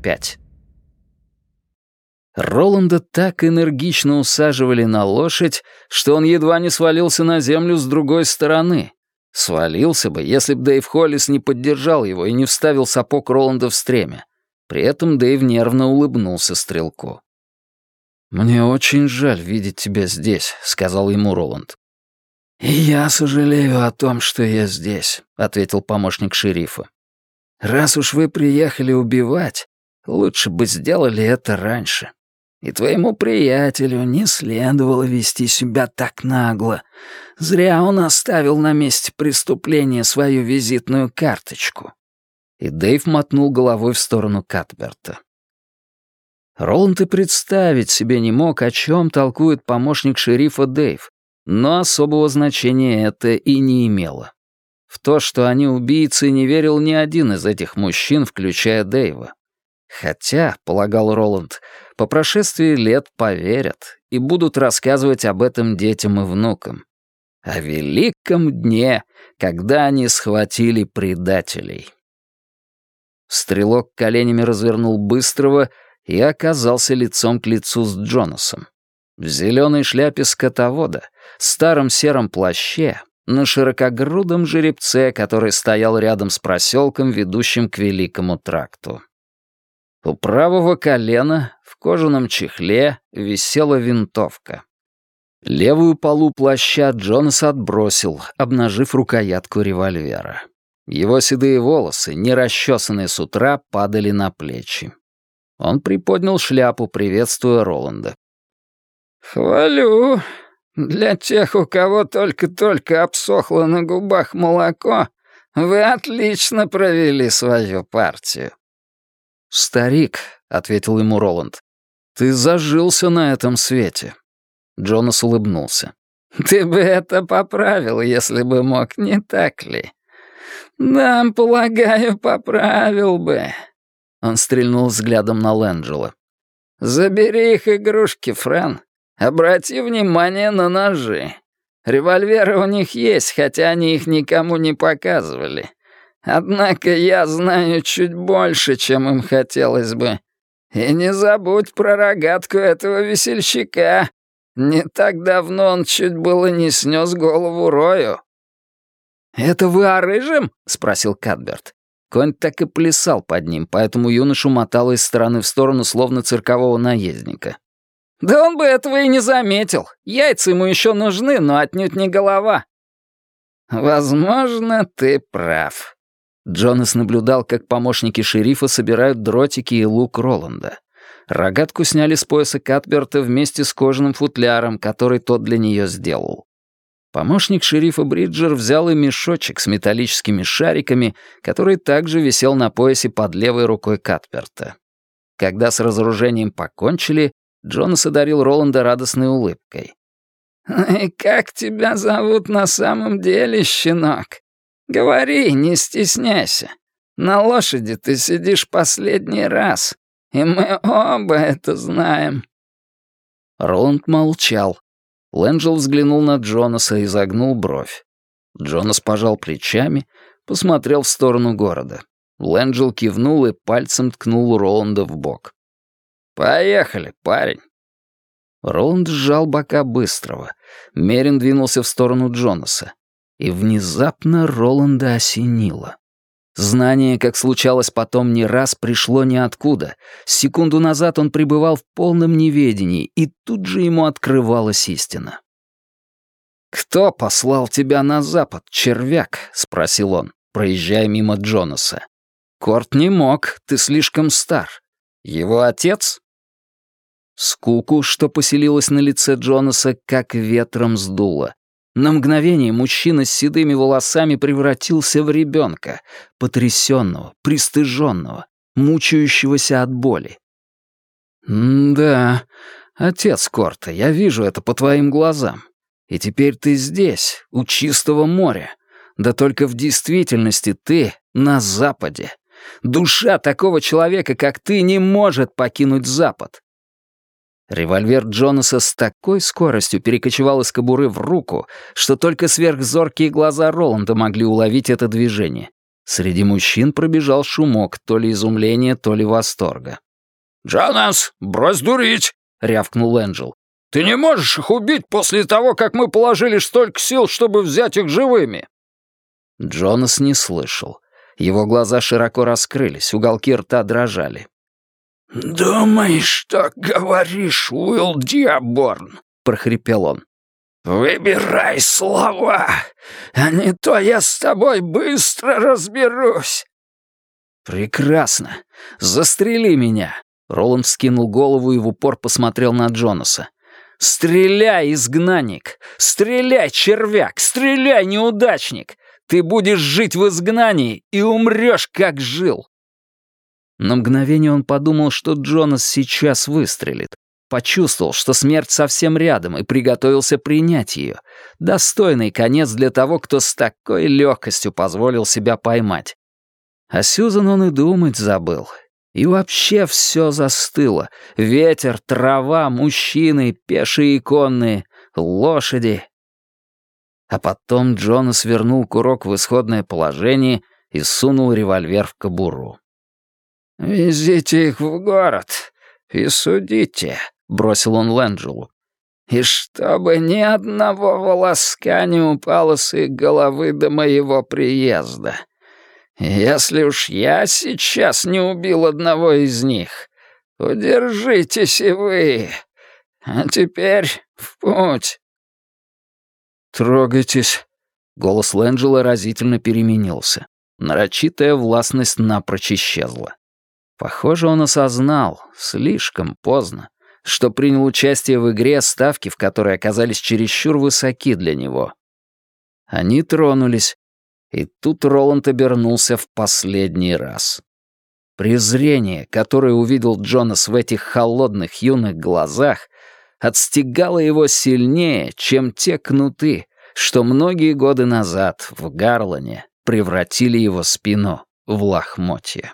пять. Роланда так энергично усаживали на лошадь, что он едва не свалился на землю с другой стороны. Свалился бы, если бы Дэйв Холлис не поддержал его и не вставил сапог Роланда в стремя. При этом Дэйв нервно улыбнулся стрелку. «Мне очень жаль видеть тебя здесь», — сказал ему Роланд. «И я сожалею о том, что я здесь», — ответил помощник шерифа. «Раз уж вы приехали убивать, лучше бы сделали это раньше. И твоему приятелю не следовало вести себя так нагло. Зря он оставил на месте преступления свою визитную карточку». И Дэйв мотнул головой в сторону Катберта. Роланд и представить себе не мог, о чем толкует помощник шерифа Дэйв, но особого значения это и не имело. В то, что они убийцы, не верил ни один из этих мужчин, включая Дэйва. Хотя, полагал Роланд, по прошествии лет поверят и будут рассказывать об этом детям и внукам. О великом дне, когда они схватили предателей. Стрелок коленями развернул быстрого и оказался лицом к лицу с Джонасом. В зеленой шляпе скотовода, старом сером плаще, на широкогрудом жеребце, который стоял рядом с проселком, ведущим к Великому тракту. У правого колена в кожаном чехле висела винтовка. Левую полу плаща Джонас отбросил, обнажив рукоятку револьвера. Его седые волосы, не расчесанные с утра, падали на плечи. Он приподнял шляпу, приветствуя Роланда. «Хвалю. Для тех, у кого только-только обсохло на губах молоко, вы отлично провели свою партию». «Старик», — ответил ему Роланд, — «ты зажился на этом свете». Джонас улыбнулся. «Ты бы это поправил, если бы мог, не так ли?» «Да, полагаю, поправил бы. Он стрельнул взглядом на Лэнджела. «Забери их игрушки, Фран. Обрати внимание на ножи. Револьверы у них есть, хотя они их никому не показывали. Однако я знаю чуть больше, чем им хотелось бы. И не забудь про рогатку этого весельчака. Не так давно он чуть было не снес голову Рою». «Это вы о рыжем?» — спросил Кадберт. Конь так и плясал под ним, поэтому юношу мотало из стороны в сторону, словно циркового наездника. «Да он бы этого и не заметил. Яйца ему еще нужны, но отнюдь не голова». «Возможно, ты прав». Джонас наблюдал, как помощники шерифа собирают дротики и лук Роланда. Рогатку сняли с пояса Катберта вместе с кожаным футляром, который тот для нее сделал. Помощник шерифа Бриджер взял и мешочек с металлическими шариками, который также висел на поясе под левой рукой Катперта. Когда с разоружением покончили, Джонас одарил Роланда радостной улыбкой. «И как тебя зовут на самом деле, щенок? Говори, не стесняйся. На лошади ты сидишь последний раз, и мы оба это знаем». Роланд молчал, Лэнджел взглянул на Джонаса и загнул бровь. Джонас пожал плечами, посмотрел в сторону города. Лэнджел кивнул и пальцем ткнул Роланда в бок. «Поехали, парень!» Роланд сжал бока быстрого. Мерин двинулся в сторону Джонаса. И внезапно Роланда осенило. Знание, как случалось потом не раз, пришло ниоткуда. Секунду назад он пребывал в полном неведении, и тут же ему открывалась истина. «Кто послал тебя на запад, червяк?» — спросил он, проезжая мимо Джонаса. «Корт не мог, ты слишком стар. Его отец?» Скуку, что поселилась на лице Джонаса, как ветром сдуло. На мгновение мужчина с седыми волосами превратился в ребенка, потрясенного, пристыженного, мучающегося от боли. «Да, отец Корта, я вижу это по твоим глазам. И теперь ты здесь, у чистого моря. Да только в действительности ты на Западе. Душа такого человека, как ты, не может покинуть Запад. Револьвер Джонаса с такой скоростью перекочевал из кобуры в руку, что только сверхзоркие глаза Роланда могли уловить это движение. Среди мужчин пробежал шумок, то ли изумления, то ли восторга. «Джонас, брось дурить!» — рявкнул Энджел. «Ты не можешь их убить после того, как мы положили столько сил, чтобы взять их живыми!» Джонас не слышал. Его глаза широко раскрылись, уголки рта дрожали. «Думаешь, что говоришь, Уилл Диаборн?» — прохрипел он. «Выбирай слова, а не то я с тобой быстро разберусь». «Прекрасно. Застрели меня!» Роланд скинул голову и в упор посмотрел на Джонаса. «Стреляй, изгнанник! Стреляй, червяк! Стреляй, неудачник! Ты будешь жить в изгнании и умрешь, как жил!» На мгновение он подумал, что Джонас сейчас выстрелит. Почувствовал, что смерть совсем рядом, и приготовился принять ее. Достойный конец для того, кто с такой легкостью позволил себя поймать. А Сьюзан он и думать забыл. И вообще все застыло. Ветер, трава, мужчины, пешие и конные, лошади. А потом Джонас вернул курок в исходное положение и сунул револьвер в кобуру. «Везите их в город и судите», — бросил он Лэнджелу. «И чтобы ни одного волоска не упало с их головы до моего приезда. Если уж я сейчас не убил одного из них, удержитесь и вы. А теперь в путь». «Трогайтесь». Голос Лэнджела разительно переменился. Нарочитая властность напрочь исчезла. Похоже, он осознал, слишком поздно, что принял участие в игре, ставки в которой оказались чересчур высоки для него. Они тронулись, и тут Роланд обернулся в последний раз. Презрение, которое увидел Джонас в этих холодных юных глазах, отстегало его сильнее, чем те кнуты, что многие годы назад в Гарлане превратили его спину в лохмотье.